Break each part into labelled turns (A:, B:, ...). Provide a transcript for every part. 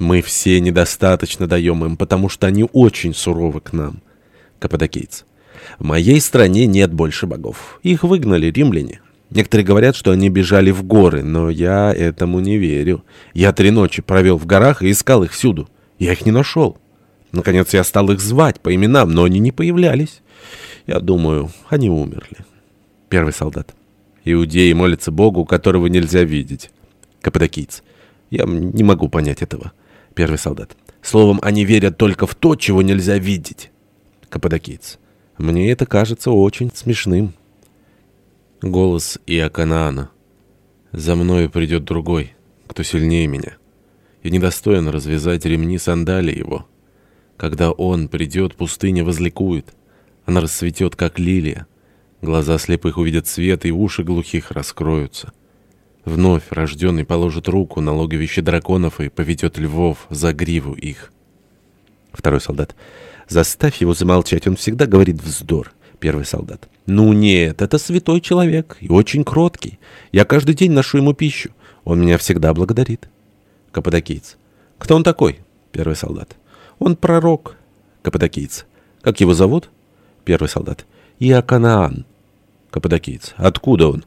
A: Мы все недостаточно даем им, потому что они очень суровы к нам. Каппадокийц. В моей стране нет больше богов. Их выгнали римляне. Некоторые говорят, что они бежали в горы, но я этому не верю. Я три ночи провел в горах и искал их всюду. Я их не нашел. Наконец я стал их звать по именам, но они не появлялись. Я думаю, они умерли. Первый солдат. Иудеи молятся Богу, которого нельзя видеть. Каппадокийц. Я не могу понять этого. Первый солдат. Словом, они верят только в то, чего нельзя видеть. Каппадокийц. Мне это кажется очень смешным. Голос Иоканаана. «За мною придет другой, кто сильнее меня. Я недостоин развязать ремни сандали его. Когда он придет, пустыня возликует. Она расцветет, как лилия. Глаза слепых увидят свет, и уши глухих раскроются. Вновь рожденный положит руку на логовище драконов и поведет львов за гриву их». Второй солдат. «Заставь его замолчать, он всегда говорит вздор». Первый солдат. «Ну нет, это святой человек и очень кроткий. Я каждый день ношу ему пищу. Он меня всегда благодарит». Каппадокийц. «Кто он такой?» Первый солдат. «Он пророк». Каппадокийц. «Как его зовут?» Первый солдат. «Иоканаан». Каппадокийц. «Откуда он?»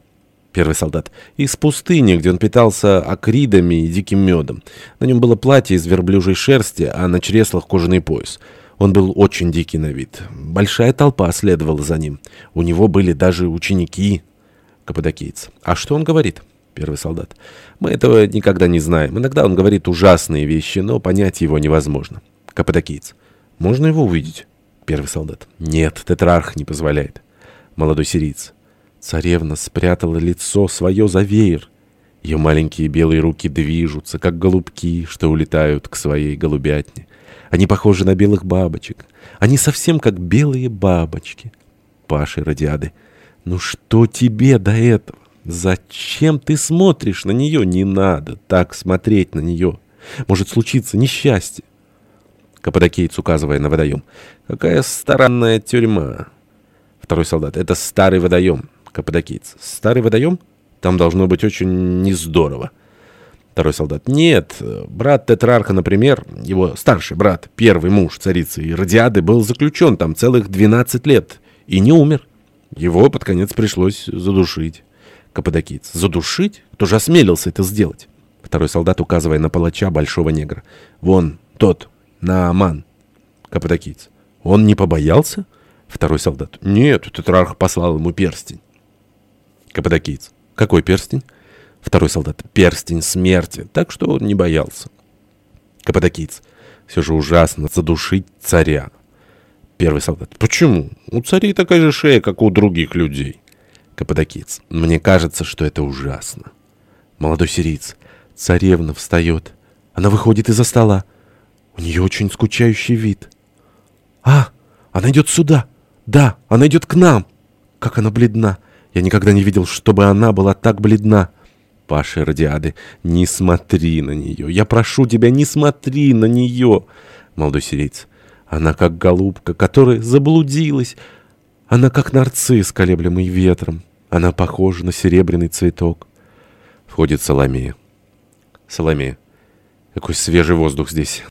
A: Первый солдат. «Из пустыни, где он питался акридами и диким медом. На нем было платье из верблюжьей шерсти, а на чреслах кожаный пояс». Он был очень дикий на вид. Большая толпа следовала за ним. У него были даже ученики. Каппадокийц. А что он говорит? Первый солдат. Мы этого никогда не знаем. Иногда он говорит ужасные вещи, но понять его невозможно. Каппадокийц. Можно его увидеть? Первый солдат. Нет, тетрарх не позволяет. Молодой сириец. Царевна спрятала лицо свое за веер. Ее маленькие белые руки движутся, как голубки, что улетают к своей голубятне. Они похожи на белых бабочек. Они совсем как белые бабочки. Паши Радиады. Ну что тебе до этого? Зачем ты смотришь на нее? Не надо так смотреть на нее. Может случиться несчастье. Каппадокеец, указывая на водоем. Какая странная тюрьма. Второй солдат. Это старый водоем. Каппадокеец. Старый водоем? Там должно быть очень нездорово. Второй солдат. Нет, брат Тетрарха, например, его старший брат, первый муж царицы Иродиады, был заключен там целых 12 лет и не умер. Его под конец пришлось задушить. Каппадокиец. Задушить? Кто же осмелился это сделать? Второй солдат, указывая на палача большого негра. Вон, тот, Нааман. Каппадокиец. Он не побоялся? Второй солдат. Нет, Тетрарх послал ему перстень. Каппадокиец. Какой перстень? Второй солдат. Перстень смерти. Так что он не боялся. Каппадокийц. Все же ужасно задушить царя. Первый солдат. Почему? У царей такая же шея, как у других людей. Каппадокийц. Мне кажется, что это ужасно. Молодой сириец. Царевна встает. Она выходит из-за стола. У нее очень скучающий вид. А, она идет сюда. Да, она идет к нам. Как она бледна. Я никогда не видел, чтобы она была так бледна. Паша Радиады, не смотри на нее. Я прошу тебя, не смотри на нее. Молодой сирийц. Она как голубка, которая заблудилась. Она как нарцисс, колеблемый ветром. Она похожа на серебряный цветок. Входит Соломея. Соломея. Какой свежий воздух здесь.